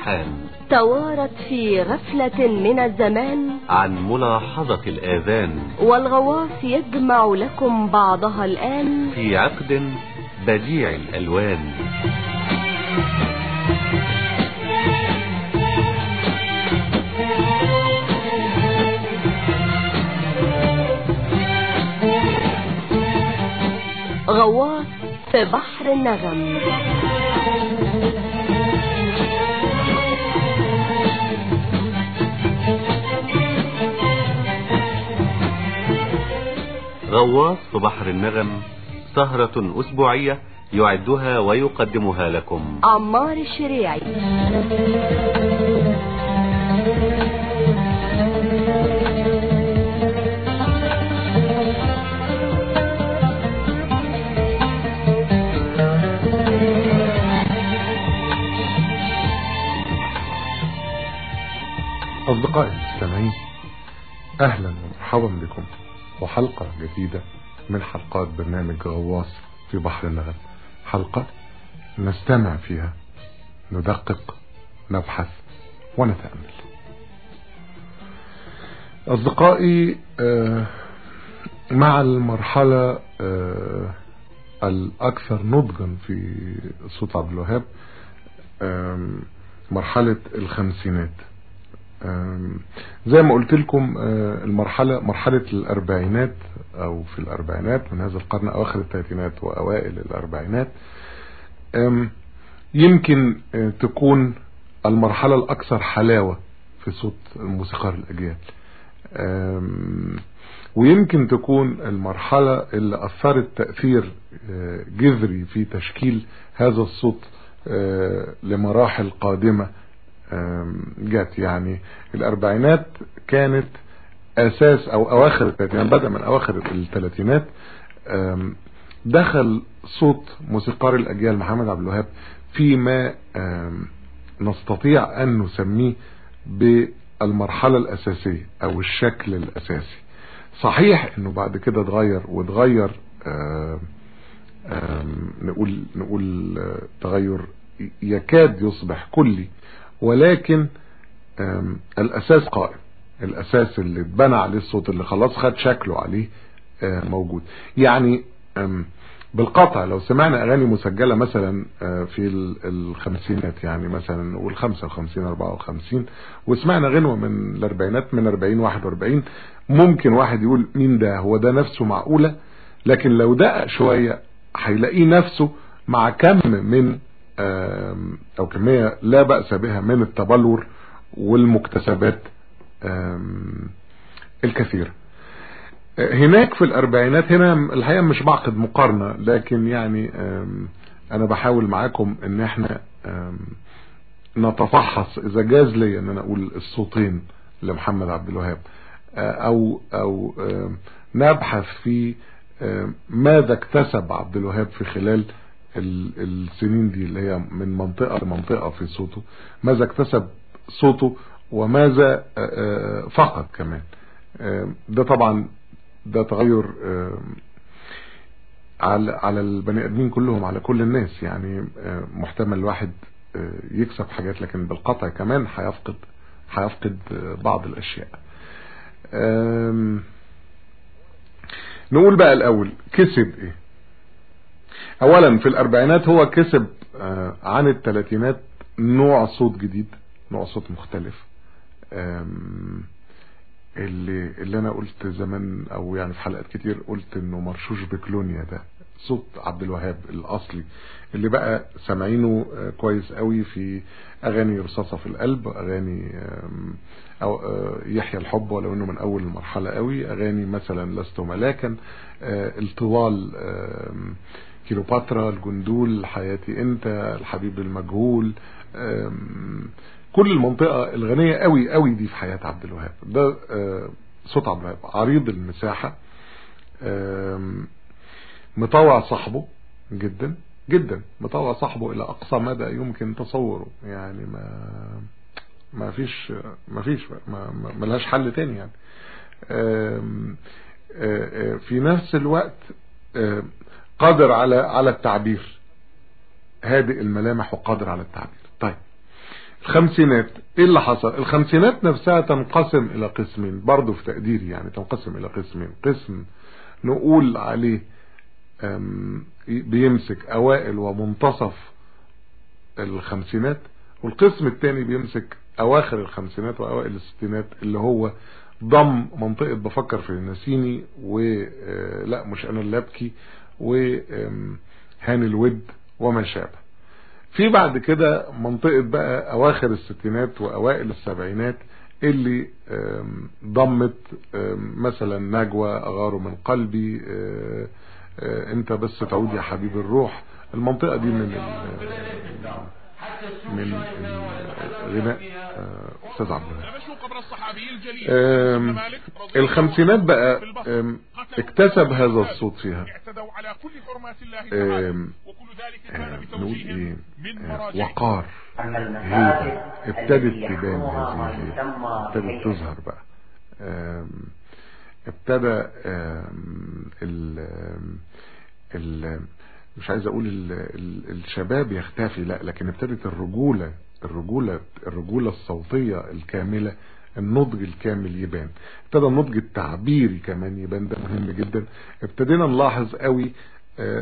الألحان توارت في غفلة من الزمان. عن ملاحظة الآذان. والغواص يجمع لكم بعضها الآن. في عقد بديع الألوان. غواص في بحر النغم. غواص في بحر النغم سهرة أسبوعية يعدها ويقدمها لكم. عمار الشريعي. أصدقائي المستمعين أهلا ومرحبا بكم. وحلقة جديدة من حلقات برنامج غواص في بحر النغم. حلقة نستمع فيها ندقق نبحث ونتأمل. أصدقائي آه، مع المرحلة آه، الأكثر نضجا في صوت عبد الوهاب مرحلة الخمسينات. زي ما قلت لكم آه، المرحلة مرحلة الأربعينات أو في الأربعينات من هذا القرن أواخر الثلاثينات وأوائل الأربعينات. يمكن آه، تكون المرحلة الأكثر حلاوة في صوت موسيقار الأجيال. ويمكن تكون المرحلة اللي أثرت تأثير آه، جذري في تشكيل هذا الصوت لمراحل قادمة. جت يعني الأربعينات كانت أساس أو أواخر الثلاثينات بدأ من أواخر الثلاثينات دخل صوت موسيقار الأجيال محمد عبد الوهاب فيما نستطيع أن نسميه بالمرحلة الأساسية أو الشكل الأساسي. صحيح أنه بعد كده اتغير واتغير نقول نقول آه، تغير يكاد يصبح كلي ولكن الأساس قائم. الأساس اللي اتبنى عليه الصوت اللي خلاص خد شكله عليه آه، موجود. يعني بالقطع لو سمعنا أغاني مسجلة مثلا آه، في ال- الخمسينات يعني مثلا نقول 55 54 وسمعنا غنوة من الأربعينات من 40 41 ممكن واحد يقول مين ده؟ هو ده نفسه معقولة؟ لكن لو دقق شوية هيلاقيه نفسه مع كم من أو كمية لا بأس بها من التبلور والمكتسبات الكثيرة آه، هناك في الأربعينات هنا الحقيقة مش بعقد مقارنة لكن يعني أنا بحاول معاكم إن إحنا نتفحص إذا جاز لي إن أنا أقول الصوتين لمحمد عبد الوهاب آه، أو أو نبحث في ماذا اكتسب عبد الوهاب في خلال ال- السنين دي اللي هي من منطقة لمنطقة في صوته. ماذا اكتسب صوته وماذا آه، آه، فقد كمان. آم، ده طبعا ده تغير على البني آدمين كلهم على كل الناس. يعني آه، محتمل الواحد آه، يكسب حاجات لكن بالقطع كمان هيفقد هيفقد آه، بعض الأشياء. نقول بقى الأول كسب إيه؟ اولا في الأربعينات هو كسب آه، عن الثلاثينات نوع صوت جديد نوع صوت مختلف. اللي اللي أنا قلت زمان أو يعني في حلقات كتير قلت إنه مرشوش بكلونيا ده صوت عبد الوهاب الأصلي اللي بقى سامعينه آه، كويس قوي في أغاني رصاصة في القلب أغاني أو آه، يحيى الحب ولو إنه من أول المرحلة قوي أغاني مثلا لست ملاكا الطوال كيلوباترا الجندول حياتي انت الحبيب المجهول كل المنطقة الغنية قوي قوي دي في حياة عبد الوهاب. ده آه، صوت عبد الوهاب عريض المساحة مطوع صاحبه جدا جدا مطوع صاحبه إلى أقصى مدى يمكن تصوره. يعني ما ما فيش ما فيش ما ملهاش حل تاني يعني. في نفس الوقت قادر على على التعبير. هادئ الملامح وقادر على التعبير. طيب. الخمسينات. إيه اللي حصل؟ الخمسينات نفسها تنقسم إلى قسمين. برضو في تقديري يعني تنقسم إلى قسمين. قسم نقول عليه بيمسك أوائل ومنتصف الخمسينات والقسم الثاني بيمسك أواخر الخمسينات وأوائل الستينات اللي هو ضم منطقة بفكر في النسيني ولا مش أنا اللي أبكي. وهاني الود وما شابه. في بعد كده منطقة بقى أواخر الستينات وأوائل السبعينات اللي ضمت مثلا نجوى أغار من قلبي أنت بس تعود يا حبيب الروح. المنطقة دي من من غناء أستاذ عبد الوهاب الخمسينات بقى اكتسب هذا الصوت فيها. نقول إيه؟ وقار. هيبة ابتدت تبان هذه الهيبة ابتدت تظهر بقى. ابتدى ال ال مش عايز أقول ال ال الشباب يختفي لا لكن ابتدت الرجولة الرجولة الرجولة الصوتية الكاملة النضج الكامل يبان. ابتدى النضج التعبيري كمان يبان ده مهم جدا. ابتدينا نلاحظ قوي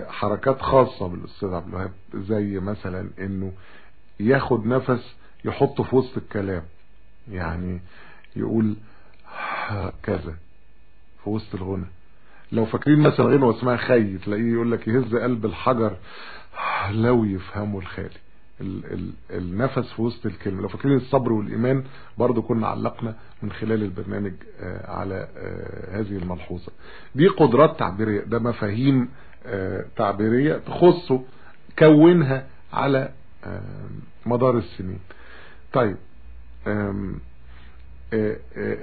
حركات خاصة بالأستاذ عبد الوهاب زي مثلا إنه ياخد نفس يحطه في وسط الكلام يعني يقول كذا في وسط الغنى. لو فاكرين مثلا غنوة اسمها خي تلاقيه يقول لك يهز قلب الحجر لو يفهموا الخالي ال ال النفس في وسط الكلمة. لو فاكرين الصبر والإيمان برضو كنا علقنا من خلال البرنامج آه على آه هذه الملحوظة. دي قدرات تعبيرية ده مفاهيم آه تعبيرية تخصه كونها على مدار السنين. طيب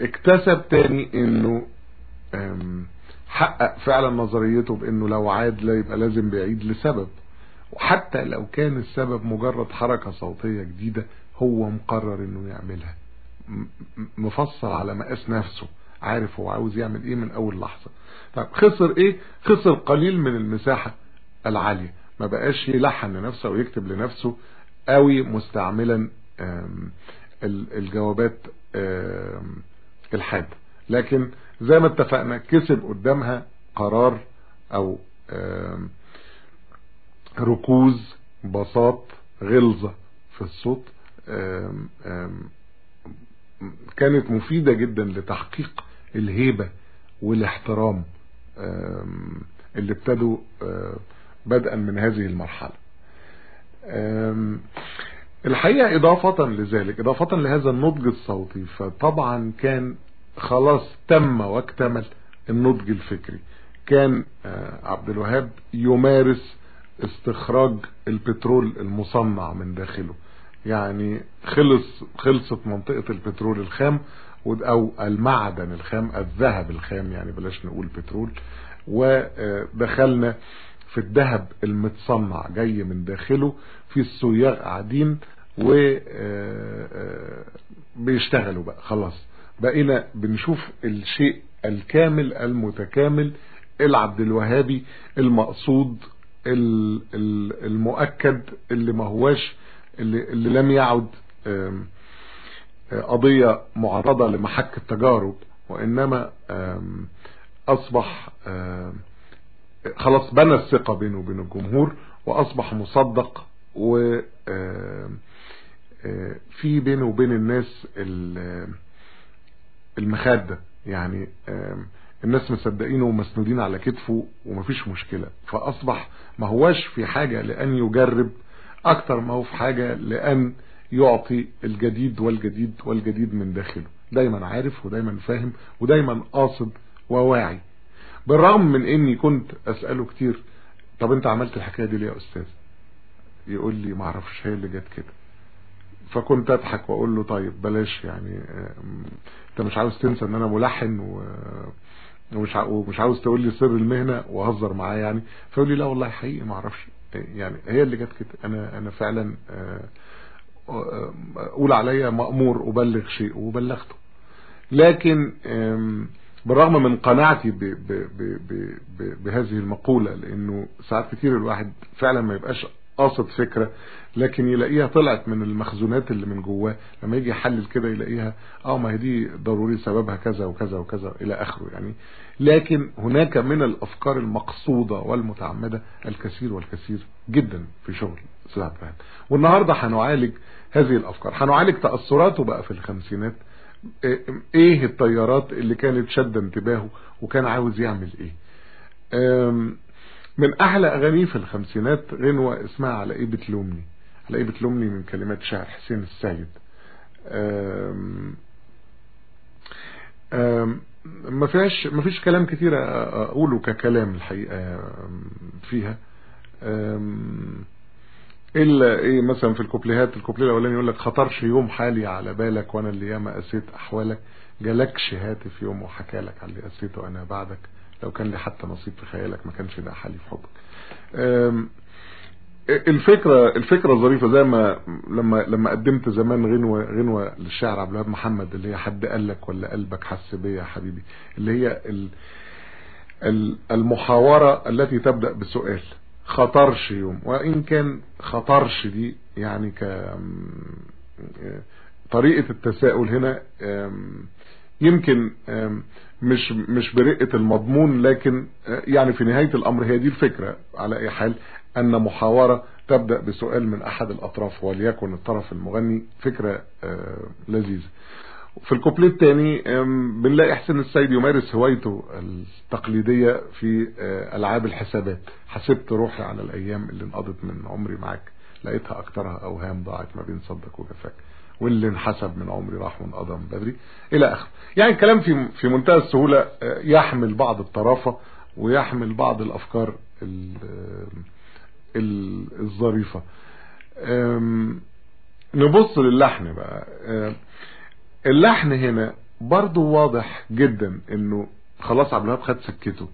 اكتسب تاني إنه حقق فعلا نظريته بإنه لو عاد لا يبقى لازم بيعيد لسبب. وحتى لو كان السبب مجرد حركة صوتية جديدة هو مقرر إنه يعملها. مفصل على مقاس نفسه عارف هو عاوز يعمل إيه من أول لحظة. طيب خسر إيه؟ خسر قليل من المساحة العالية. ما بقاش يلحن لنفسه ويكتب لنفسه قوي مستعملا الجوابات الحادة لكن زي ما اتفقنا كسب قدامها قرار أو ركوز بساط غلظة في الصوت. كانت مفيدة جدا لتحقيق الهيبة والاحترام اللي ابتدوا بدءا من هذه المرحلة. الحقيقة إضافة لذلك إضافة لهذا النضج الصوتي فطبعا كان خلاص تم واكتمل النضج الفكري. كان عبد الوهاب يمارس استخراج البترول المصنع من داخله. يعني خلص خلصت منطقة البترول الخام أو المعدن الخام الذهب الخام يعني بلاش نقول بترول. ودخلنا في الذهب المتصنع جاي من داخله في الصياغ قاعدين و بيشتغلوا بقى خلاص. بقينا بنشوف الشيء الكامل المتكامل العبد الوهابي المقصود المؤكد اللي ما هواش اللي, اللي لم يعد قضية معرضة لمحك التجارب وإنما أصبح خلاص بنى الثقة بينه وبين الجمهور وأصبح مصدق و في بينه وبين الناس المخادة يعني الناس مصدقينه ومسنودين على كتفه ومفيش مشكلة. فأصبح ما هواش في حاجة لأن يجرب أكتر ما هو في حاجة لأن يعطي الجديد والجديد والجديد من داخله. دايما عارف ودايما فاهم ودايما قاصد وواعي. بالرغم من إني كنت أسأله كتير طب أنت عملت الحكاية دي ليه يا أستاذ؟ يقول لي معرفش هي اللي جت كده. فكنت أضحك وأقول له طيب بلاش يعني انت مش عاوز تنسى ان أنا ملحن و ومش ومش عاوز تقول لي سر المهنة واهزر معاه يعني. فيقول لي لا والله حقيقي ما أعرفش. يعني هي اللي جت كده. أنا أنا فعلا أقول عليا مأمور أبلغ شيء وبلغته. لكن بالرغم من قناعتي ب ب ب ب ب بهذه المقولة لأنه ساعات كتير الواحد فعلا ما يبقاش قاصد فكرة لكن يلاقيها طلعت من المخزونات اللي من جواه. لما يجي يحلل كده يلاقيها آه ما هي دي ضروري سببها كذا وكذا وكذا إلى آخره يعني. لكن هناك من الأفكار المقصودة والمتعمدة الكثير والكثير جدا في شغل عبد الوهاب والنهاردة هنعالج هذه الأفكار. هنعالج تأثراته بقى في الخمسينات. إيه التيارات اللي كانت شد انتباهه وكان عاوز يعمل إيه؟ من أحلى أغانيه في الخمسينات غنوة اسمها على إيه بتلومني على إيه بتلومني من كلمات شاعر حسين السيد ما فيهاش ما فيش كلام كتير أقوله ككلام الحقيقة فيها. إلا إيه مثلا في الكوبليهات الكوبليه الأولاني يقول لك خطرش يوم حالي على بالك وأنا اللي ياما قسيت أحوالك. جالكش هاتف يوم وحكى لك على اللي قسيته أنا بعدك. لو كان لي حتى نصيب في خيالك ما كانش ده حالي في حبك الفكرة الفكرة ظريفة زي ما لما لما قدمت زمان غنوة غنوة للشاعر عبد الوهاب محمد اللي هي حد قال لك ولا قلبك حس بيا يا حبيبي اللي هي المحاورة التي تبدأ بسؤال خطرش يوم؟ وإن كان خطرش دي يعني ك طريقة التساؤل هنا يمكن مش مش برقة المضمون لكن يعني في نهاية الأمر هي دي الفكرة. على أي حال أن محاورة تبدأ بسؤال من أحد الأطراف وليكن الطرف المغني فكرة لذيذة. في الكوبليه الثاني بنلاقي حسين السيد يمارس هوايته التقليدية في ألعاب الحسابات. حسبت روحي على الأيام اللي انقضت من عمري معاك لقيتها أكترها أوهام ضاعت ما بين صدق وجفاك واللي انحسب من عمري راح وانقضى من بدري إلى آخر يعني الكلام في في منتهى السهولة يحمل بعض الطرافة ويحمل بعض الأفكار الظريفة. نبص للحن بقى. اللحن هنا برضو واضح جدا إنه خلاص عبد الوهاب خد سكته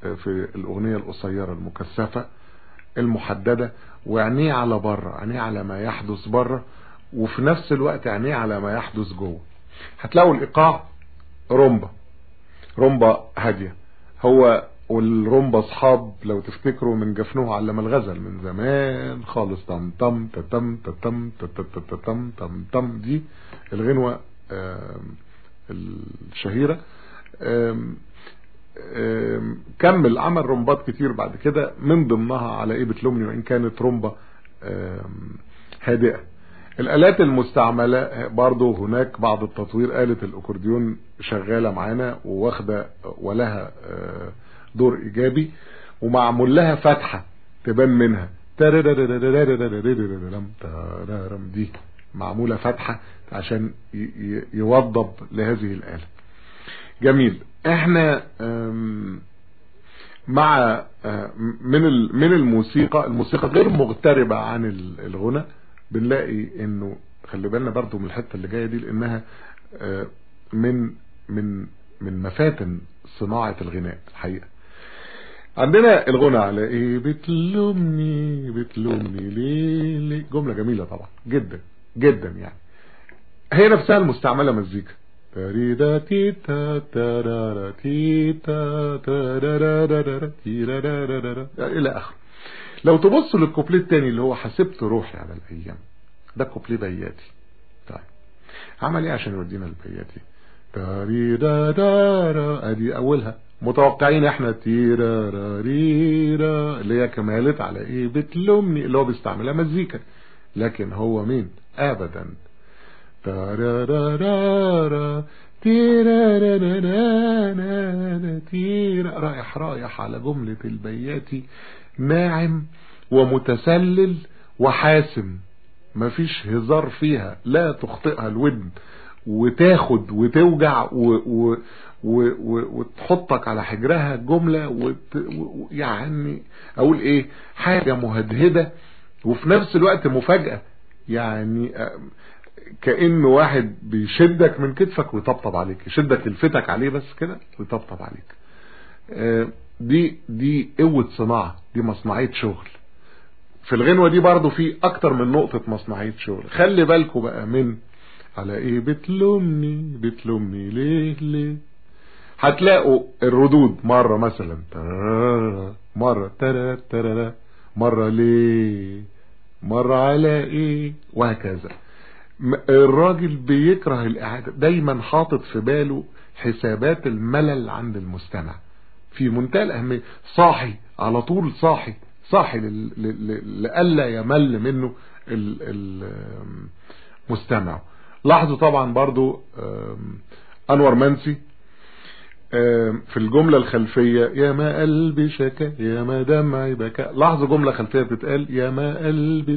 في الأغنية القصيرة المكثفة المحددة وعينيه على بره عينيه على ما يحدث بره. وفي نفس الوقت عينيه على ما يحدث جوه. هتلاقوا الإيقاع رومبا. رومبا هادية. هو والرومبا أصحاب لو تفتكروا من جفنوه علم الغزل من زمان خالص. تم تم تتم تتم تتم تم تم. دي الغنوة الشهيرة. كمل. عمل رومبات كتير بعد كده. من ضمنها على إيه بتلومني وإن كانت رومبا هادئة. الآلات المستعملة برضو هناك بعض التطوير آلة الأكورديون شغالة معانا وواخدة ولها دور إيجابي ومعمول لها فتحة تبان منها. دي معمولة فتحة عشان يوضب لهذه الآلة جميل إحنا مع من الموسيقى الموسيقى غير مغتربة عن الغنى بنلاقي إنه خلي بالنا برضو من الحتة اللي جاية دي لأنها من من من مفاتن صناعة الغناء الحقيقة. عندنا الغنى على إيه؟ بتلومني بتلومني ليه ليه؟ جملة جميلة طبعا جدا جدا يعني. هي نفسها المستعملة مزيكا. تاريدا تيتا تارارا تيتا تارارا تيرارارا إلى اخره لو تبصوا للكوبليه التاني اللي هو حسبت روحي على الأيام ده كوبليه بياتي. طيب عمل إيه عشان يودينا البياتي تاريدا دارا أدي أولها. متوقعين إحنا تيرارا ريرا اللي هي كمالت على إيه؟ بتلومني اللي هو بيستعملها مزيكا. لكن هو مين؟ ابدا. تارارارا تيرارارارا تيرا رايح رايح على جملة البياتي. ناعم ومتسلل وحاسم. مفيش هزار فيها لا تخطئها الودن. وتاخد وتوجع و و و و وتحطك على حجرها جملة وت و يعني أقول إيه حاجة مهدهدة وفي نفس الوقت مفاجأة. يعني كأن واحد بيشدك من كتفك ويطبطب عليك يشدك يلفتك عليه بس كده ويطبطب عليك. دي دي قوة صناعة دي مصنعية شغل. في الغنوة دي برضو في أكتر من نقطة مصنعية شغل. خلي بالكوا بقى من على إيه؟ بتلومني بتلومني ليه ليه؟ هتلاقوا الردود مرة مثلا مرة ترارا ترارا مرة ليه مرة على إيه؟ وهكذا. الراجل بيكره الإعادة دايما حاطط في باله حسابات الملل عند المستمع. في منتهى الأهمية. صاحي على طول صاحي. صاحي لألا يمل منه المستمع لاحظوا طبعا برضو أنور منسي في الجملة الخلفية يا ما قلبي شكا يا ما دمعي بكا لاحظوا جملة خلفية بتقال يا ما قلبي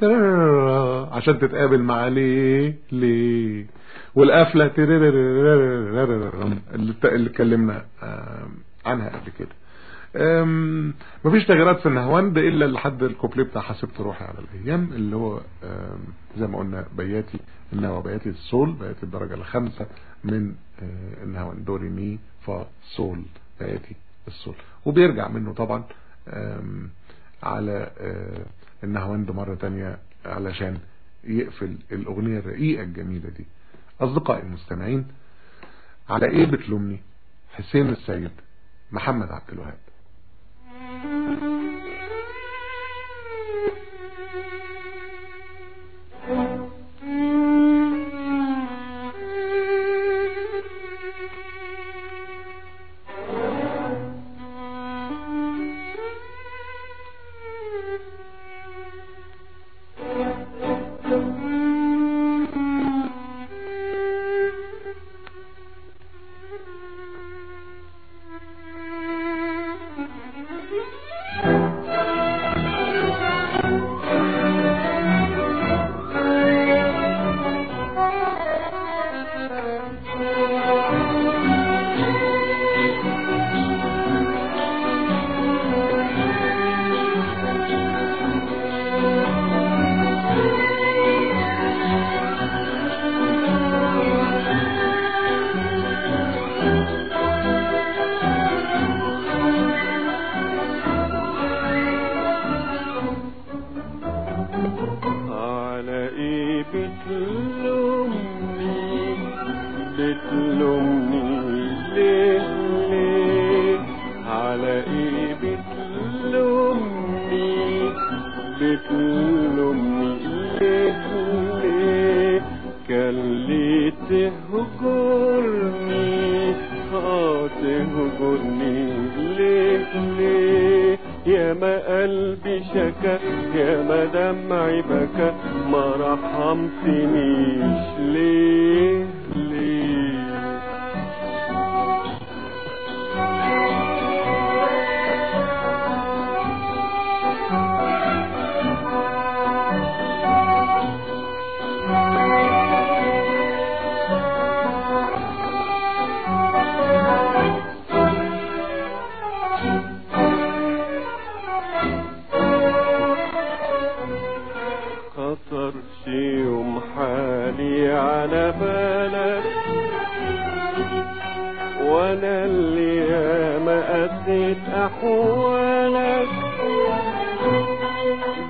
تتتارا عشان تتقابل مع ليه ليه. والقفلة اللي اتكلمنا عنها قبل كده مفيش تغييرات في النهواند الا لحد الكوبليه بتاع حسبت روحي على الأيام اللي هو زي ما قلنا بياتي النوى بياتي السول بياتي الدرجه الخامسه من النهواند دو ري مي فا سول بياتي السول وبيرجع منه طبعا على النهواند مره ثانية علشان يقفل الاغنيه الرقيقه الجميله دي أصدقائي المستمعين على إيه بتلومني؟ حسين السيد محمد عبد الوهاب. شي يوم حالي على بالك. وأنا اللي ياما قسيت أحوالك.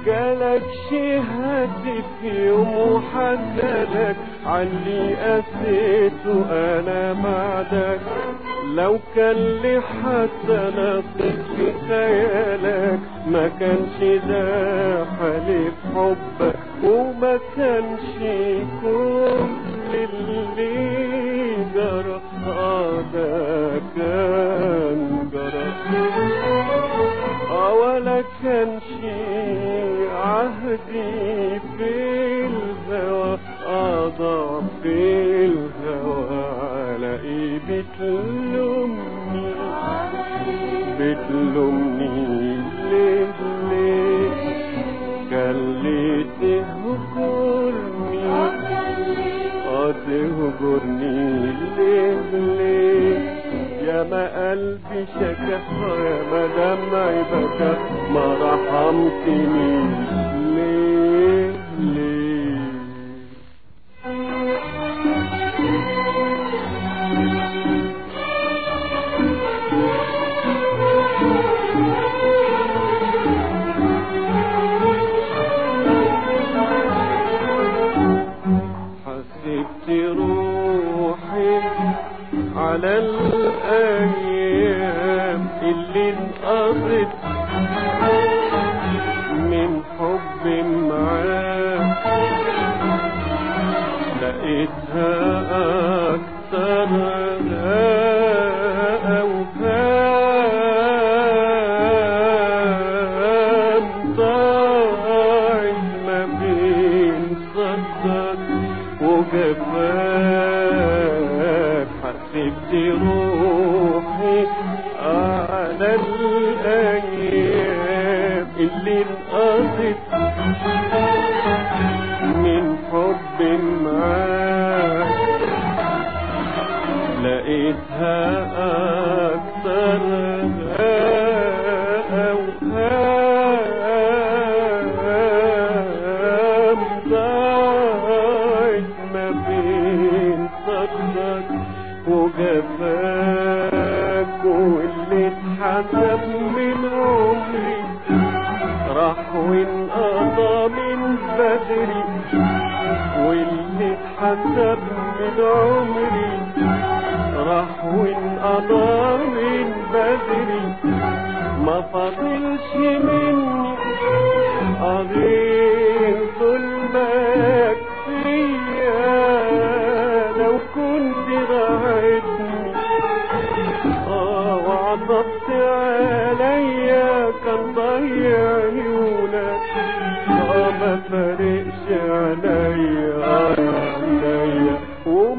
جالك شي هاتف يوم وحكالك عني قسيته أنا بعدك. لو كان لي حتى نصيب في خيالك ما كانش ده حليف حبك. وما كانش كل اللي جرى ده كان جرى ولا كان شي عهدي في الهوى أضع في الهوى على إيه؟ بتلومني بتلومني آه تهجرني ليه ليه يا ما قلبي شكا يا ما دمعي بكى ما رحمتنيش اللي انقضت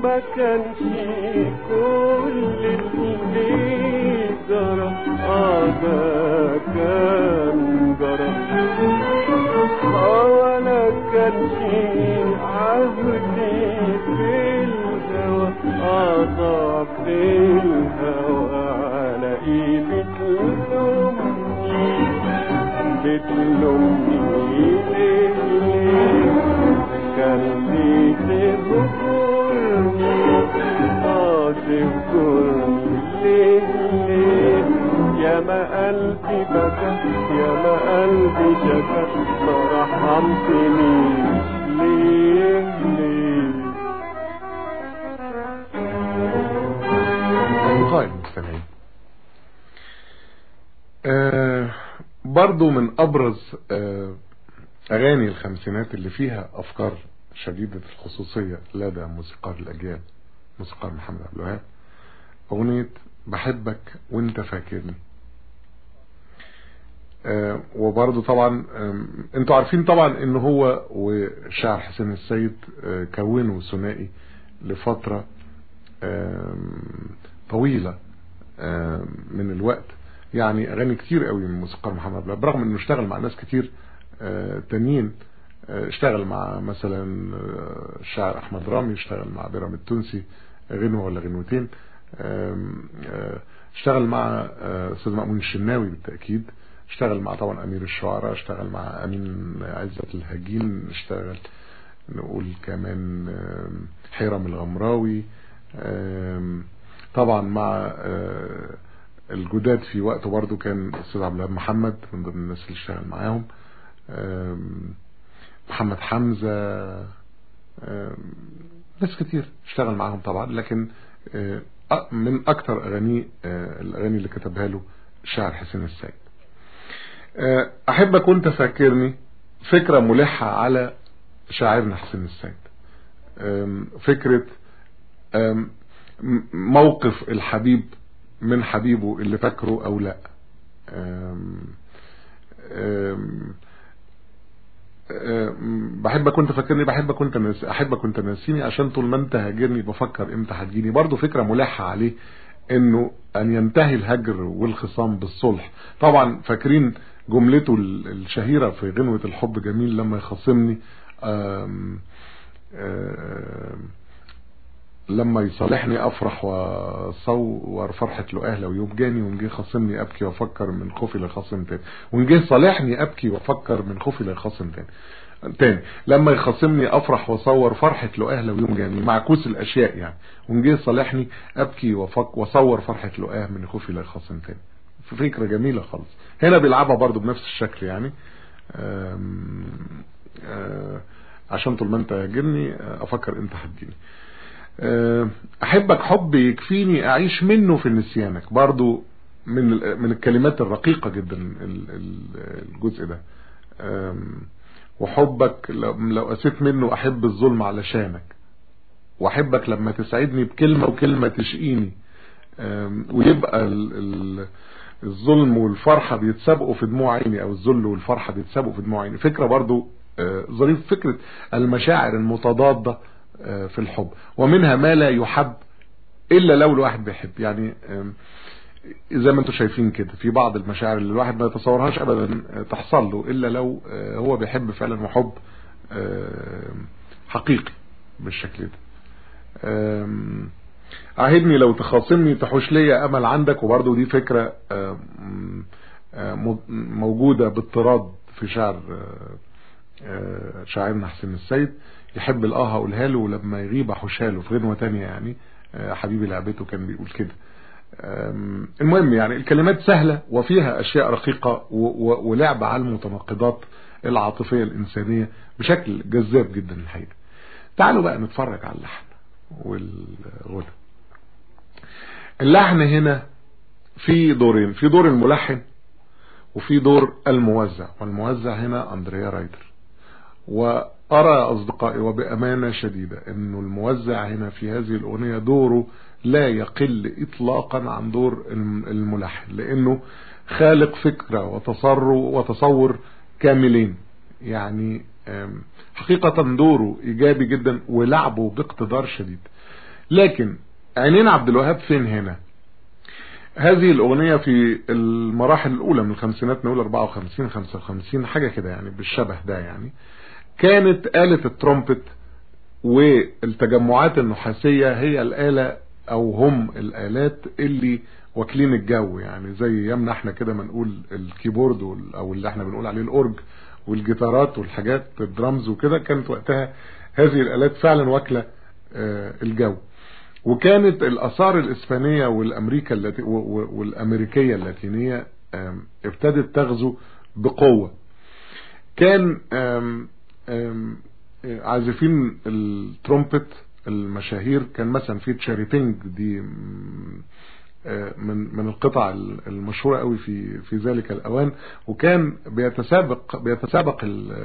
وما كانش كل اللي جرى آه قلبي بكى يا ما قلبي شكى ما رحمتنيش ليه ليه أصدقائي المستمعين آه برضو من أبرز آه أغاني الخمسينات اللي فيها أفكار شديدة الخصوصية لدى موسيقار الأجيال موسيقار محمد عبد الوهاب أغنية بحبك وانت فاكرني. آه وبرضو طبعا أنتوا عارفين طبعا إن هو وشاعر حسين السيد آه كونوا ثنائي لفترة طويلة من الوقت. يعني أغاني كتير قوي من موسيقار محمد الوهاب برغم إنه اشتغل مع ناس كتير آه، تانيين. اشتغل مع مثلا الشاعر أحمد رامي اشتغل مع بيرام التونسي غنوة ولا غنوتين. اشتغل مع أستاذ مأمون الشناوي بالتأكيد. اشتغل مع طبعا أمير الشعراء اشتغل مع أمين عزت الهجين اشتغل نقول كمان حيرم الغمراوي طبعا مع آه، الجداد في وقته برضو كان الأستاذ عبد الوهاب محمد من ضمن الناس اللي اشتغل معاهم محمد حمزة ناس كتير اشتغل معاهم طبعا لكن آه، من أكتر اغانيه آه، الأغاني اللي كتبها له الشاعر حسين السيد. أحبك وأنت فاكرني فكرة ملحة على شاعرنا حسين السيد. فكرة موقف الحبيب من حبيبه اللي فاكره أو لا. آم، آم، بحبك وأنت فاكرني بحبك وأنت أحبك وأنت ناسيني عشان طول ما أنت هاجرني بفكر إمتى هتجيني. برضه فكرة ملحة عليه إنه أن ينتهي الهجر والخصام بالصلح. طبعا فاكرين جملته ال- الشهيرة في غنوة الحب جميل لما يخاصمني آم، آم، لما يصالحني أفرح واصور فرحة لقاه لو يبجاني وان جه خاصمني أبكي وأفكر من خوفي لخصم تاني. وان جه صالحني أبكي وأفكر من خوفي لخصم تاني. تاني. لما يخاصمني أفرح واصور فرحة لقاه لو يوم جاني معكوس الأشياء يعني. وان جه صالحني أبكي وافك واصور فرحة لقاه من خوفي لخصم تاني. فكرة جميلة خالص. هنا بيلعبها برضو بنفس الشكل يعني. آه، عشان طول ما انت هاجرني آه، أفكر انت هتجيني آه، احبك حب يكفيني اعيش منه في نسيانك. برضو من من الكلمات الرقيقة جدا ال- ال- الجزء ده. وحبك لو قسيت منه احب الظلم علشانك. واحبك لما تسعدني بكلمة وكلمة تشقيني. ويبقى ال- ال- الظلم والفرحة بيتسابقوا في دموع عيني أو الذل والفرحة بيتسابقوا في دموع عيني. فكرة برضو آه، ظريف فكرة المشاعر المتضادة آه، في الحب. ومنها ما لا يحب إلا لو الواحد بيحب. يعني زي ما أنتم شايفين كده في بعض المشاعر اللي الواحد ما يتصورهاش ابدا آه، تحصل له إلا لو هو بيحب فعلا وحب حقيقي بالشكل ده. عاهدني لو تخاصمني تحوش ليا أمل عندك وبرضه دي فكرة آه، مو- موجودة باضطراد في شعر آه، آه، شاعرنا حسين السيد. يحب الآه هقولها له ولما يغيب أحوشها له في غنوة تانية يعني. آه، حبيبي لعبته كان بيقول كده. المهم يعني الكلمات سهلة وفيها أشياء رقيقة ولعب على المتناقضات العاطفية الإنسانية بشكل جذاب جدا الحقيقة. تعالوا بقى نتفرج على اللحن والغنى. اللحن هنا في دورين في دور الملحن وفي دور الموزع والموزع هنا أندريا رايدر. وأرى يا أصدقائي وبأمانة شديدة انه الموزع هنا في هذه الأغنية دوره لا يقل اطلاقا عن دور الم- الملحن لأنه خالق وتصر وتصور كاملين. يعني آم، حقيقة دوره إيجابي جدا ولعبه باقتدار شديد. لكن عينين عبد الوهاب فين هنا؟ هذه الأغنية في المراحل الأولى من الخمسينات نقول 54 55 حاجة كده يعني بالشبه ده يعني. كانت آلة الترومبت والتجمعات النحاسية هي الآلة أو هم الآلات اللي واكلين الجو يعني زي أيامنا إحنا كده ما نقول ال keyboard أو اللي إحنا بنقول عليه الأورج والجيتارات والحاجات الدرامز وكده كانت وقتها هذه الآلات فعلا واكلة آه، الجو. وكانت الآثار الإسبانية والأمريكا اللاتي والأمريكية اللاتينية ابتدت تغزو بقوة. كان عازفين الترومبت المشاهير كان مثلا في Cherry Pink دي آه، من من القطع المشهورة قوي في في ذلك الأوان. وكان بيتسابق بيتسابق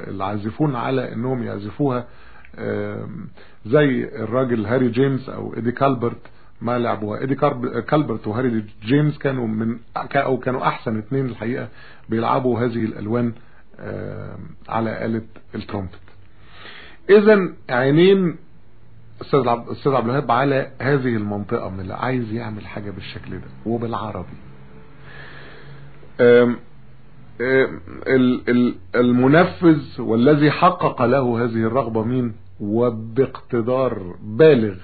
العازفون على إنهم يعزفوها زي الراجل هاري جيمس أو إيدي كالبرت ما لعبوها. إيدي كالبرت وهاري جيمس كانوا من أو كانوا أحسن اثنين الحقيقة بيلعبوا هذه الألوان على آلة الترومبت. اذا عينين أستاذ عبد الوهاب على هذه المنطقة من اللي عايز يعمل حاجة بالشكل ده وبالعربي. المنفذ والذي حقق له هذه الرغبة مين؟ وباقتدار بالغ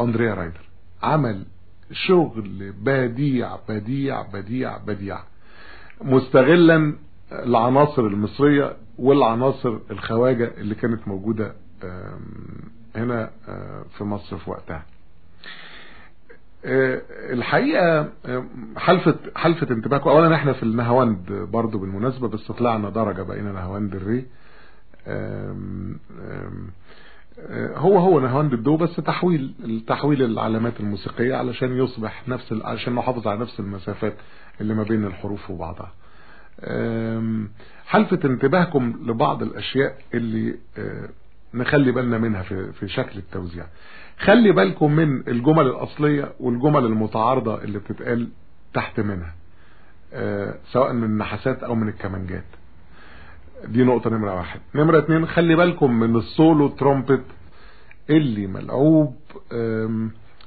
أندريا رايدر عمل شغل بديع بديع بديع بديع. مستغلا العناصر المصرية والعناصر الخواجة اللي كانت موجودة هنا في مصر في وقتها. الحقيقة آم، حلفت حلفت انتباهكم. اولا إحنا في النهاوند برضو بالمناسبة بس طلعنا درجة بقينا نهاوند الري. آه، هو هو نهاوند الدو بس تحويل تحويل العلامات الموسيقية علشان يصبح نفس علشان نحافظ على نفس المسافات اللي ما بين الحروف وبعضها. حلفت انتباهكم لبعض الأشياء اللي آه، نخلي بالنا منها في في شكل التوزيع. خلي بالكم من الجمل الأصلية والجمل المتعارضة اللي بتتقال تحت منها آه، سواء من النحاسات أو من الكمانجات. دي نقطة نمرة واحد. نمرة اتنين خلي بالكم من السولو ترومبت اللي ملعوب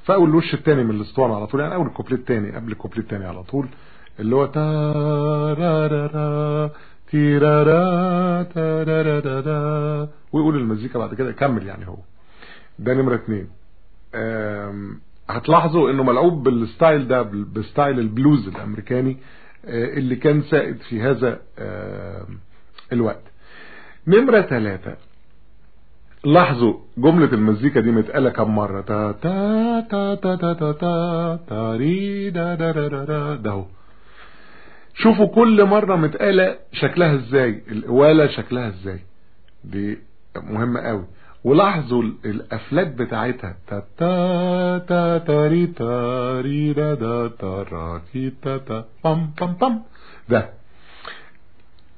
في الوش التاني من الاسطوانة على طول يعني أول الكوبليه التاني قبل الكوبليه التاني على طول اللي هو تارارارا تيرارا تارارارا ويقول المزيكا بعد كده يكمل يعني هو. ده نمرة اتنين. هتلاحظوا انه ملعوب بال style ده ب style ال blues الامريكاني آه، اللي كان سائد في هذا الوقت. نمرة ثلاثة لاحظوا جملة المزيكا دي متقالة كم مرة؟ تا تا تا تا تا تا تا تاري دا دا دا دا دا ده شوفوا كل مرة متقالة شكلها إزاي القوالة شكلها إزاي. دي مهمة قوي. ولاحظوا ال- القفلات بتاعتها. تا تا تا تاري تاري دا دا تا را كي تا تا بام بام بام ده.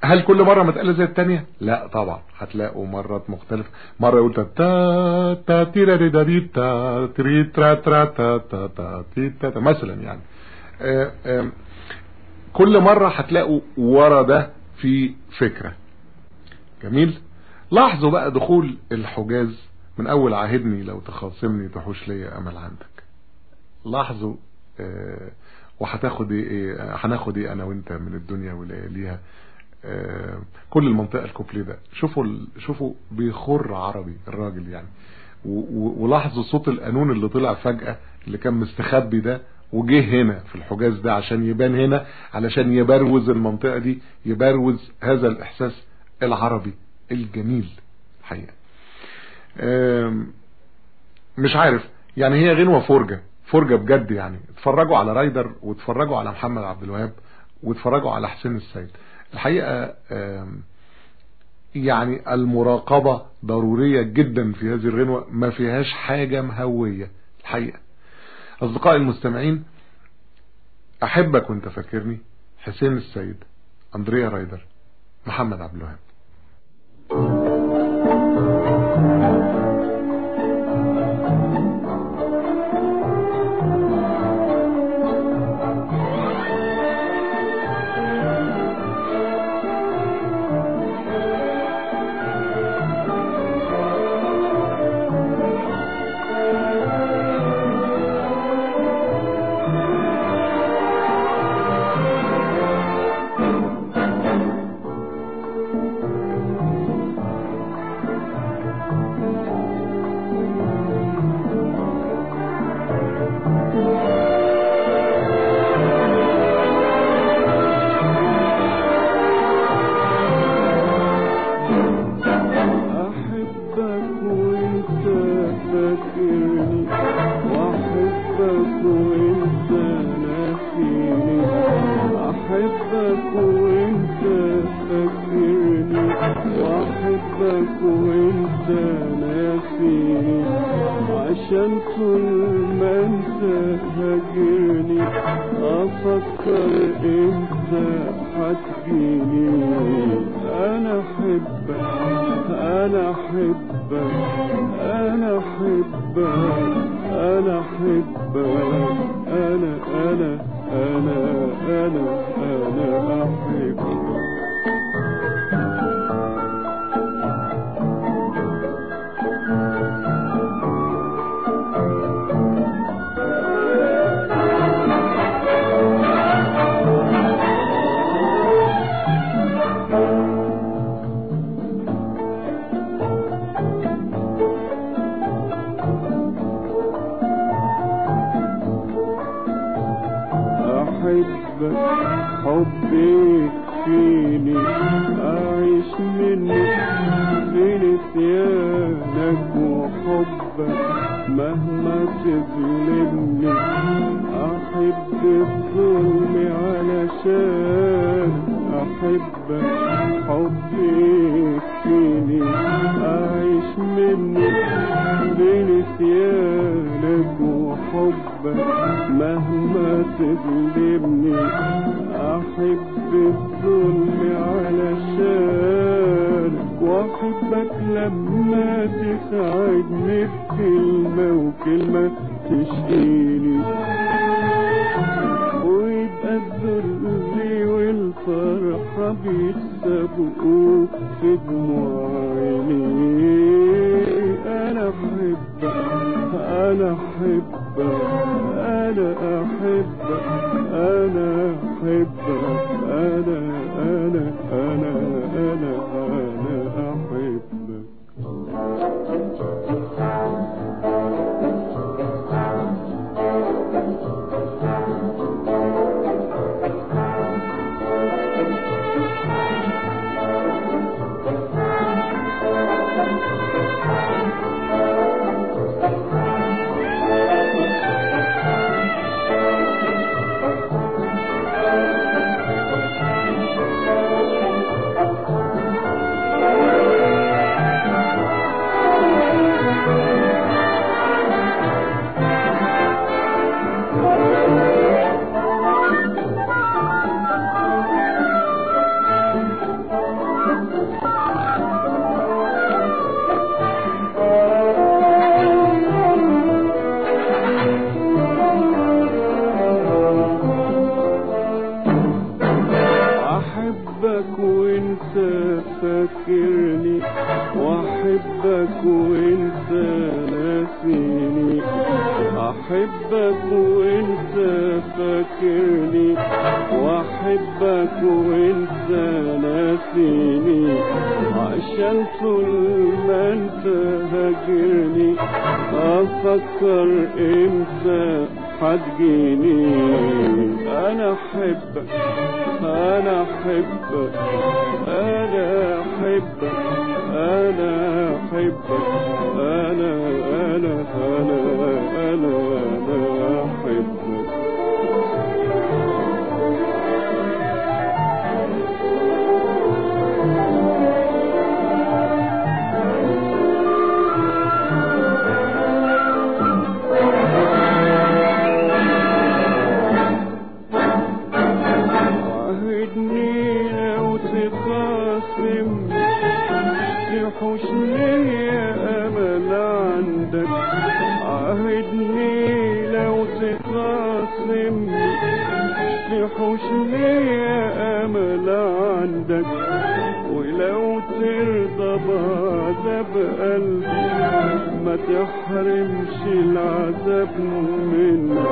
هل كل مرة متقالة زي التانية؟ لا طبعا. هتلاقوا مرات مختلفة. مرة يقول تا تا تيرا ري دا دي تا تري ترا ترا تا تا تا تي تا تا مثلا يعني. آه، آه، كل مرة هتلاقوا ورا ده في فكرة. جميل؟ لاحظوا بقى دخول الحجاز من أول عاهدني لو تخاصمني تحوش ليا أمل عندك. لاحظوا آه، وهتاخد إيه إيه، هناخد إيه أنا وأنت من الدنيا ولياليها آه، كل المنطقة الكوبليه ده. شوفوا شوفوا بيخر عربي الراجل يعني. ولاحظوا صوت القانون اللي طلع فجأة اللي كان مستخبي ده وجه هنا في الحجاز ده عشان يبان هنا علشان يبروز المنطقة دي يبروز هذا الإحساس العربي. الجميل الحقيقة. مش عارف يعني هي غنوة فرجة فرجة بجد يعني. اتفرجوا على رايدر واتفرجوا على محمد عبد الوهاب واتفرجوا على حسين السيد. الحقيقة يعني المراقبة ضرورية جدا في هذه الغنوة ما فيهاش حاجة مهوية الحقيقة. أصدقائي المستمعين أحبك وأنت فاكرني حسين السيد أندريا رايدر محمد عبد الوهاب. أحبك حبي فيني أعيش منك في نسيانك وحبك مهما تظلمني. أحب الظلم علشان أحبك حبي فيني. أعيش منك بنسيانك وحبك مهما تظلمني. أحب وأحبك لما تساعدني بكلمة وكلمة تشقيني ويبقى الذل والفرحة بيتسابقوا في دموع بعذاب قلبي ما تحرمش العذاب منك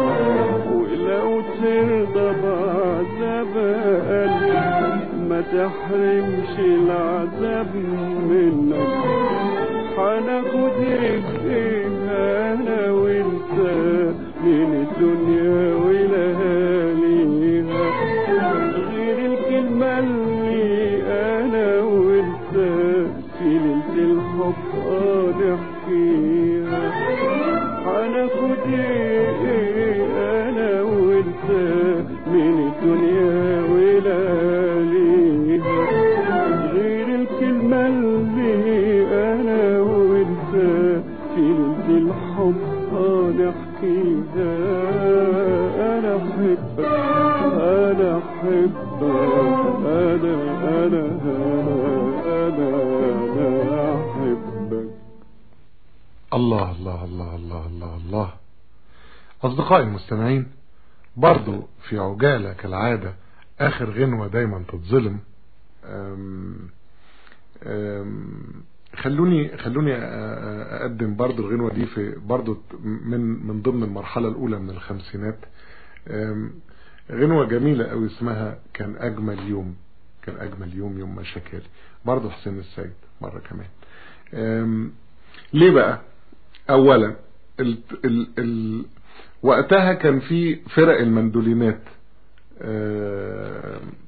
ولو ترضى بعذاب قلبي ما تحرمش العذاب منك هناخد إيه أنا وانت من الدنيا هناخد أصدقائي المستمعين برضو في عجالة كالعادة آخر غنوة دايما تتظلم. خلوني خلوني أقدم برضو الغنوة دي في برضو من من ضمن المرحلة الأولى من الخمسينات. غنوة جميلة أوي اسمها كان أجمل يوم كان أجمل يوم يوم ما برضو حسين السيد مرة كمان. ليه بقى؟ ال وقتها كان في فرق المندولينات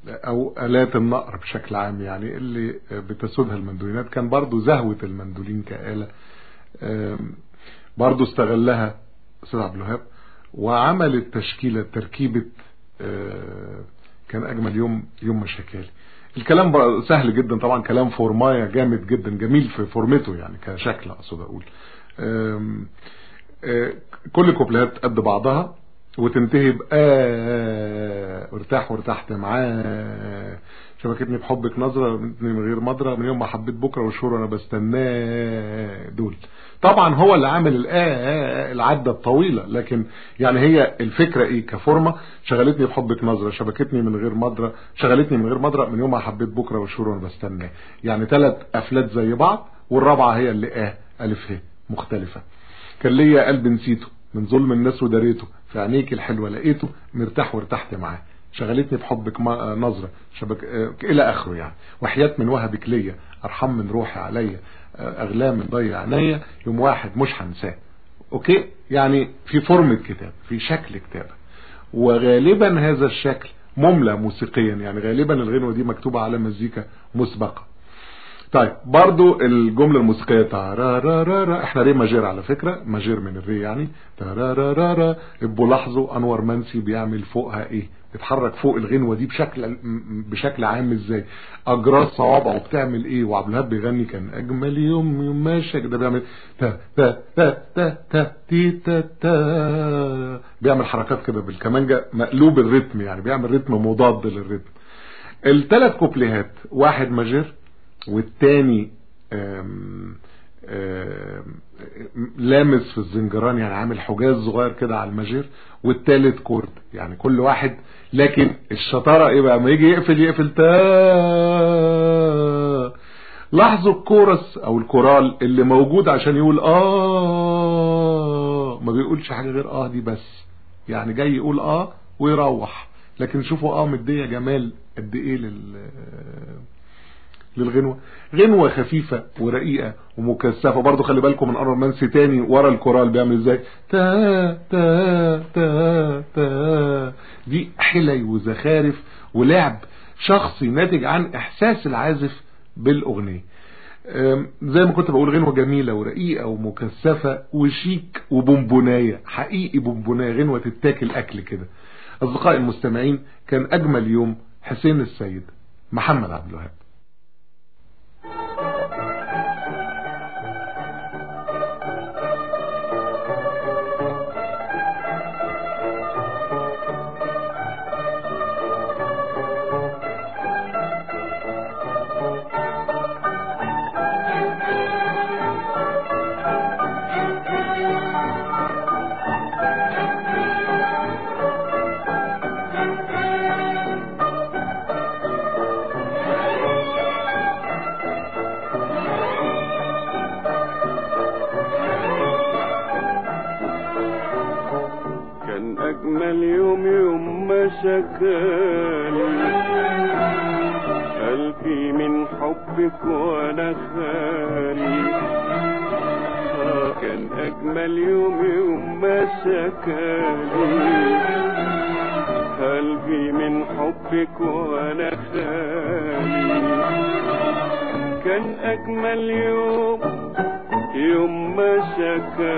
أو آلات النقر بشكل عام يعني اللي بتسودها المندولينات. كان برضو زهوة المندولين كآلة برضو استغلها أستاذ عبد الوهاب وعملت تشكيلة تركيبة كان أجمل يوم يوم مشاكالي الكلام سهل جدا طبعا كلام فورمايا جامد جدا جميل في فورمته يعني كشكل أقصد أقول. كل كوبلات قد بعضها وتنتهي ب آه ارتاح وارتحت معاه. شبكتني بحبك نظرة من غير مضرة من يوم ما حبيت بكرة والشهور أنا بستناه. دول. طبعا هو اللي عامل الآه العدة الطويلة لكن يعني هي الفكرة إيه كفورمة؟ شغلتني بحبك نظرة شبكتني من غير مضرة شغلتني من غير مضرة من يوم ما حبيت بكرة والشهور وانا بستناه. يعني ثلاث أفلات زي بعض والرابعة هي اللي آه الف ه مختلفة. كان ليا قلب نسيته من ظلم الناس وداريته في عينيك الحلوة لقيته مرتاح وارتحت معاه. شغلتني بحبك نظرة شبك إلى آخره يعني. وحياة من وهبك ليا أرحم من روحي عليا اغلى من ضيع عينيا يوم واحد مش هنساه. أوكي؟ يعني في فورمة كتاب في شكل كتاب. وغالبا هذا الشكل مملى موسيقيا يعني غالبا الغنوة دي مكتوبة على مزيكا مسبقة. طيب برضو الجملة الموسيقية تارارارا إحنا ré majeur على فكرة majeur من ال ré يعني تارارارا ابو لاحظوا أنور منسي بيعمل فوقها إيه؟ بيتحرك فوق الغنوة دي بشكل بشكل عام إزاي؟ اجراس صوابعه بتعمل إيه؟ وعبد الوهاب بيغني كان أجمل يوم يوم ماشي ده بيعمل تا تا تا تا تا تي تا تا بيعمل حركات كده بالكمانجة مقلوب الريتم يعني بيعمل رتم مضاد للريتم. الثلاث كوبليهات واحد majeur والتاني لامس في الزنجران يعني عامل حجاز صغير كده على ال majeur والتالت كرد. يعني كل واحد لكن الشطارة إيه بقى؟ ما يجي يقفل يقفل تا. لاحظوا الكورس أو الكورال اللي موجود عشان يقول آه ما بيقولش حاجة غير آه دي بس. يعني جاي يقول آه ويروح. لكن شوفوا آه مدية جمال قد إيه لل للغنوة. غنوة خفيفة ورقيقة ومكثفة. برضو خلي بالكم من قرب منسي تاني ورا الكورال بيعمل إزاي. تا تا تا تا. دي حلي وزخارف ولعب شخصي ناتج عن إحساس العازف بالأغنية. أم، زي ما كنت بقول غنوة جميلة ورقيقة ومكثفة وشيك وبونبوناية. حقيقي بونبوناية. غنوة تتاكل أكل كده. أصدقائي المستمعين كان أجمل يوم حسين السيد محمد عبد الوهاب. كان أجمل يوم ما شكاني. قلبي من حبك وأنا خالي؟ كان أجمل يوم يوم ما شكاني. قلبي من حبك وأنا خالي؟ كان أجمل يوم يوم ما شكالي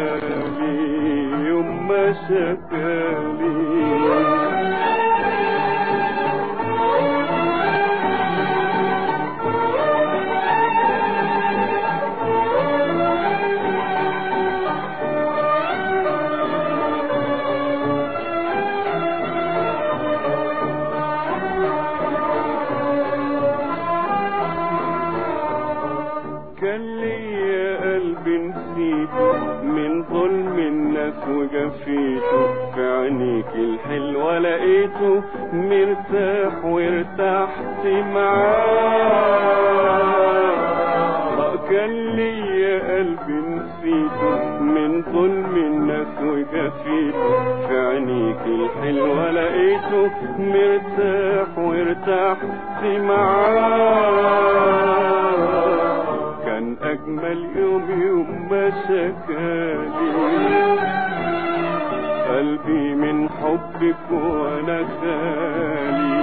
وأنا خالي.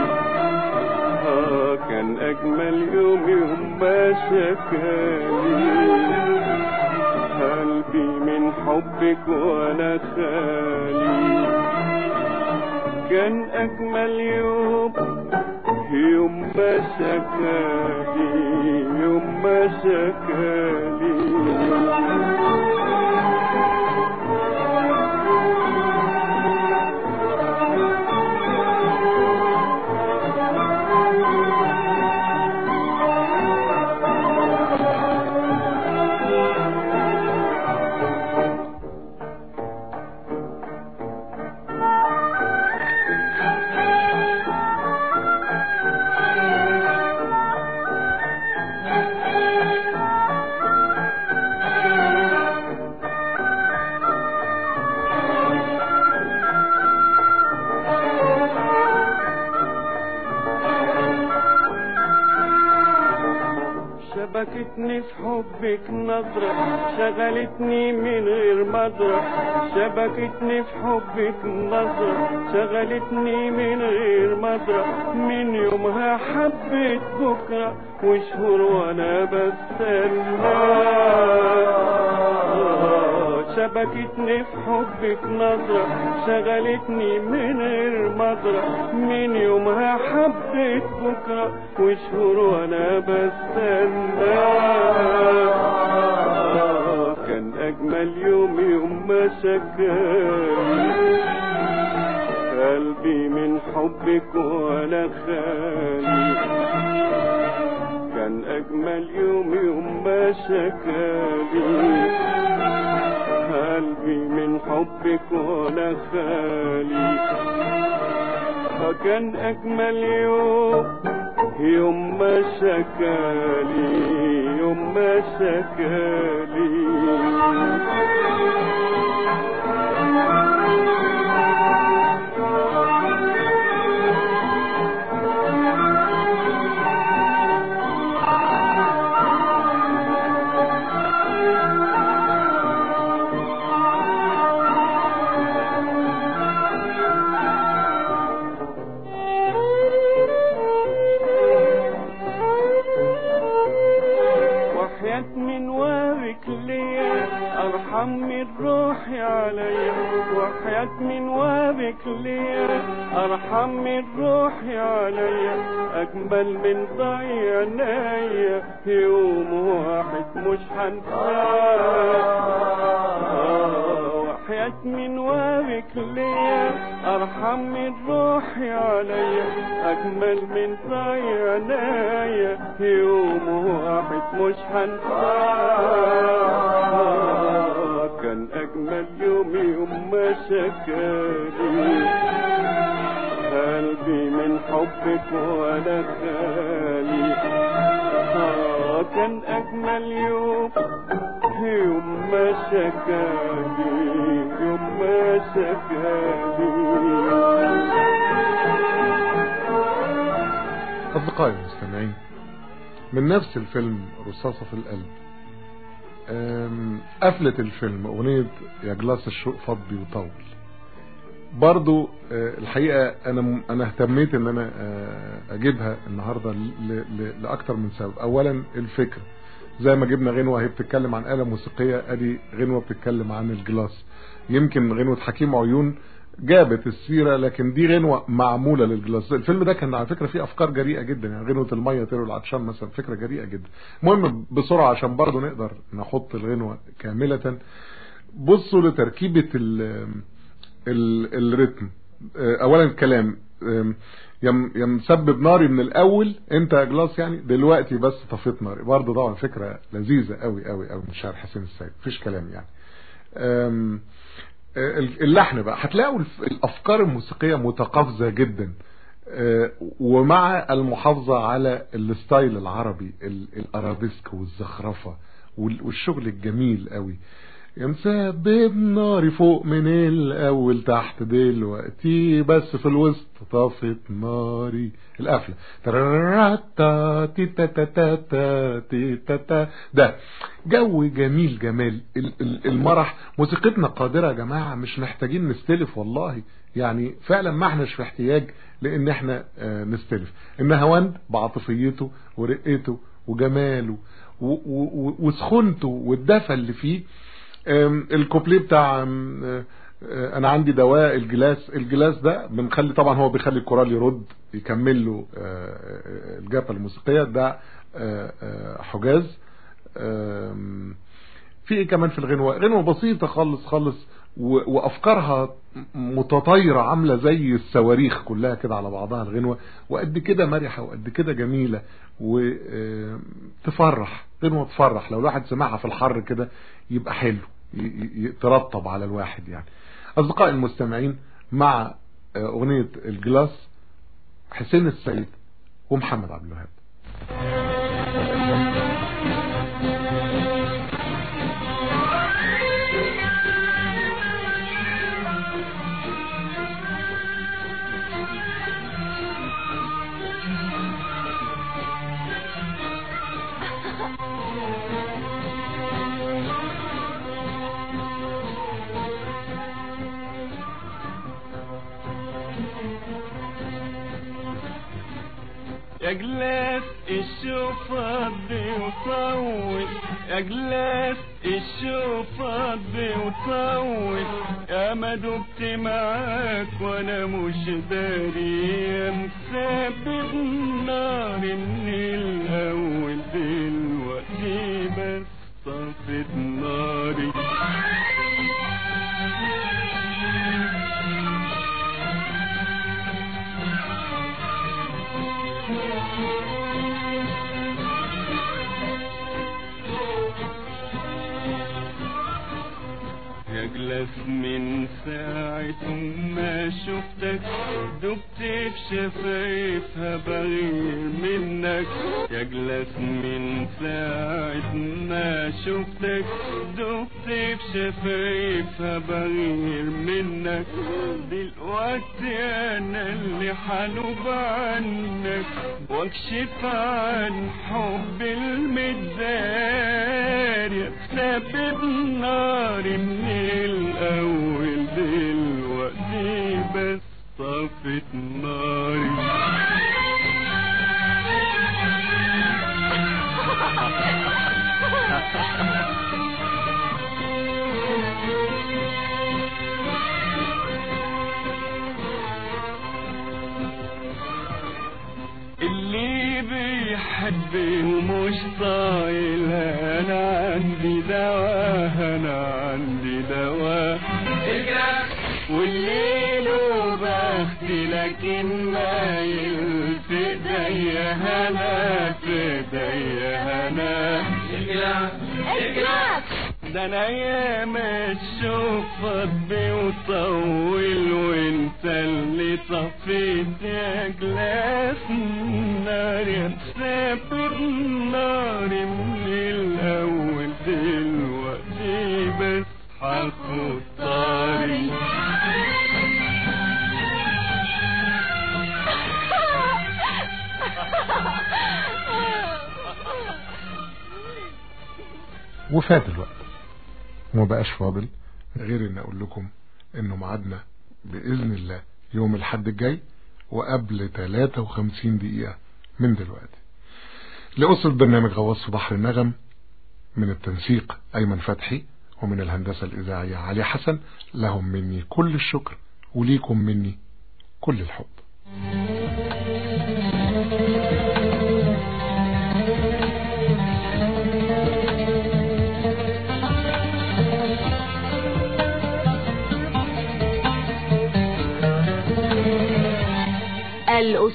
آه كان أجمل يوم يوم ما شكالي. قلبي من حبك وأنا خالي. كان أجمل يوم يوم ما شكالي يوم ما شكالي. حبك نظرة شغلتني من غير مدرة. شبكتني في حبك نظرة شغلتني من غير مدرة. من يومها حبيت بكرة وشهور وأنا بستنى. شبكتني في حبك نظرة شغلتني من مدرة من يومها حبيت بكرة وشهور وأنا بستنى. كان أجمل يوم يوم ما شكاني قلبي من حبك وأنا خالي كان أجمل يوم يوم ما شكالي قلبي من حبك وأنا خالي. فكان أجمل يوم يوم ما شكالي يوم ما شكالي. وحياة من وارك ليا أرحم من روحي عليا أجمل من ضيع عينيا يوم واحد مش هنساه وحياة من وارك ليا أرحم من روحي عليا أجمل من ضيع عينيا يوم واحد مش هنساه كان أجمل يوم يوم ما شكالي قلبي من حبك وأنا خالي. آه كان أجمل يوم يوم ما شكالي يوم ما شكالي أصدقائي المستمعين من نفس الفيلم رصاصة في القلب قفلة الفيلم أغنية يا جلاس الشوق فض بيطول برضو آه، الحقيقة أنا أنا اهتميت إن أنا آه، أجيبها النهاردة ل- ل- لأكتر من سبب. أولا الفكرة. زي ما جبنا غنوة هي بتتكلم عن آلة موسيقية أدي غنوة بتتكلم عن الجلاس. يمكن غنوة حكيم عيون جابت السيرة لكن دي غنوة معمولة للجلاس. الفيلم ده كان على فكرة فيه أفكار جريئة جدا يعني غنوة المية تروي العطشان مثلا فكرة جريئة جدا. المهم بسرعة عشان برضو نقدر نحط الغنوة كاملة. بصوا لتركيبة ال ال الريتم. اولا الكلام آم، يم يم مسبب ناري من الأول أنت يا جلاس يعني دلوقتي بس طفيت ناري. برضه طبعا فكرة لذيذة قوي قوي قوي من شاعر حسين السيد. مفيش كلام يعني. اللحن بقى. هتلاقوا الأفكار الموسيقية متقافزه جدا. آه، ومع المحافظة على ال style العربي ال- الأرابيسك والزخرفة وال- والشغل الجميل قوي. يا مسبب ناري فوق من الأول تحت دلوقتي بس في الوسط طفت ناري. القفلة. ده جو جميل جمال ال- ال- المرح موسيقتنا قادره يا جماعة مش محتاجين نستلف والله يعني فعلا ما احناش في احتياج لأن إحنا نستلف النهاوند بعاطفيته ورقته وجماله وسخونته والدفى اللي فيه الكوبليه بتاع آه، أنا عندي دواء الجلاس. الجلاس ده بنخلي طبعا هو بيخلي الكورال يرد يكمل له آه، آه، الجبهه الموسيقية. ده حجاز. في إيه كمان في الغنوة؟ غنوة بسيطة خالص خالص وأفكارها متطايرة عاملة زي الصواريخ كلها كده على بعضها الغنوة. وقد كده مرحة وقد كده جميلة. وتفرح غنوة تفرح. لو الواحد سمعها في الحر كده يبقى حلو. يترطب على الواحد يعني. أصدقائي المستمعين مع آه، أغنية الجلاس حسين السيد ومحمد عبد الوهاب. يا جلاس الشوف فضي وطول يا جلاس الشوف فضي وطول يا ما دبت معاك وأنا مش داري مسبب نار من الأول دلوقتي بس طفت ناري. يجلس من ساعة ما شفتك. دبت في شفايفها بغير منك يجلس من ساعة ما شفتك. دبت في شفايفها بغير منك. دلوقتي أنا اللي حنوب عنك. واكشف عن حب المداري سبب ناري من الأول دلوقتي بس طفت ناري. اللي بيحب ومش طايل أنا عندي دواء أنا عندي. والليل وبختي لكن مايل في ايديا هنا في ايديا هنا. ده أنا أيام الشوف بي وطول وانت اللي طفيت يا جلاس النار يا مسافر ناري وفات الوقت. وما بقاش فاضل غير إن أقول لكم إنه ميعادنا بإذن الله يوم الحد الجاي وقبل 53 دقيقة من دلوقتي. لأسرة برنامج غواص في بحر النغم من التنسيق أيمن فتحي ومن الهندسة الإذاعية علي حسن. لهم مني كل الشكر وليكم مني كل الحب.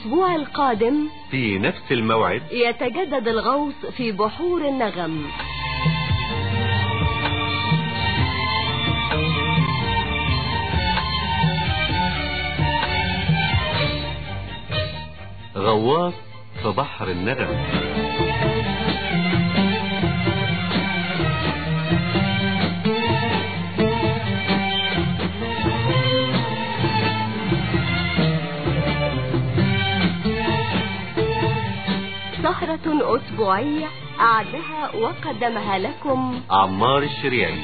الأسبوع القادم في نفس الموعد. يتجدد الغوص في بحور النغم. غواص في بحر النغم. سهرة أسبوعية أعدها وقدمها لكم. عمار الشريعي